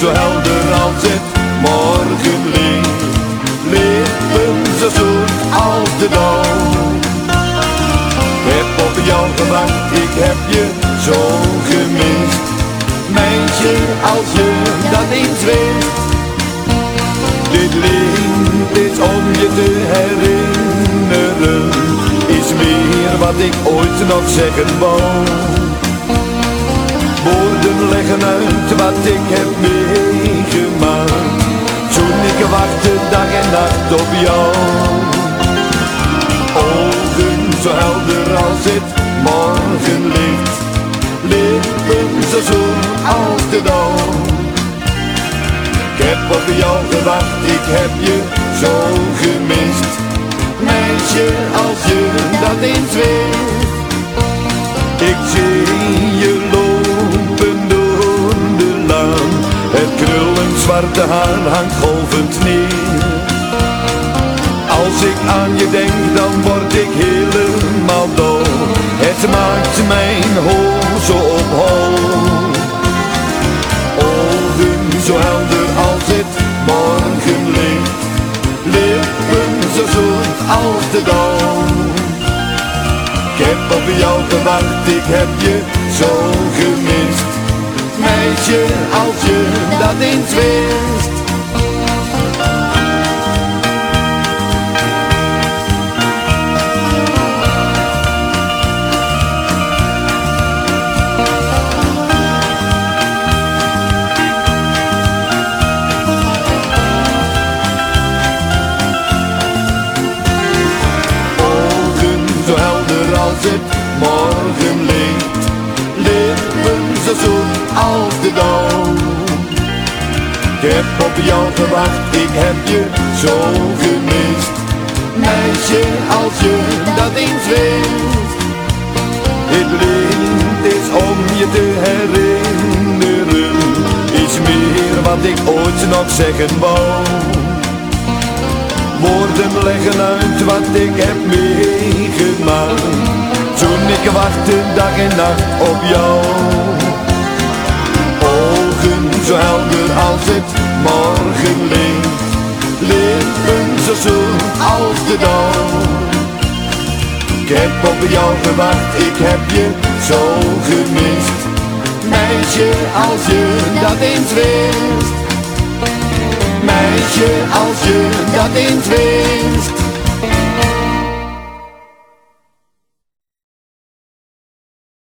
zo helder als het morgenlicht. Lippen zo zoet als de dauw. Heb op jou gewacht, ik heb je zo gemist. Meisje, als je dat eens weet. Dit lied is om je te herinneren. Is meer wat ik ooit nog zeggen wou. Woorden leggen uit wat ik heb meegemaakt. Toen ik wachtte dag en nacht op jou. Ogen zo helder als het morgenlicht. Lippen zo zoen als de dauw. Ik heb op jou gewacht, ik heb je zo gemist. Meisje, als je dat eens weet. Haar hangt golvend neer. Als ik aan je denk, dan word ik helemaal dol. Het maakt mijn zo op hol. Ogen zo helder als het morgenlicht. Lippen zo zoet als de dauw. Ik heb op jou gewacht, ik heb je zo gemist. Meisje, als je dat eens wist. Als het morgenlicht. Lippen zo zoet als de dauw. Ik heb op jou gewacht, ik heb je zo gemist. Meisje, als je dat eens wist. Het lied is om je te herinneren. Is meer wat ik ooit nog zeggen wou. Woorden leggen uit wat ik heb meegemaakt. Wachtte dag en nacht op jou. Ogen zo helder als het morgenlicht. Lippen zo zoet als de dauw. Ik heb op jou gewacht, ik heb je zo gemist. Meisje, als je dat eens wist. Meisje, als je dat eens wist.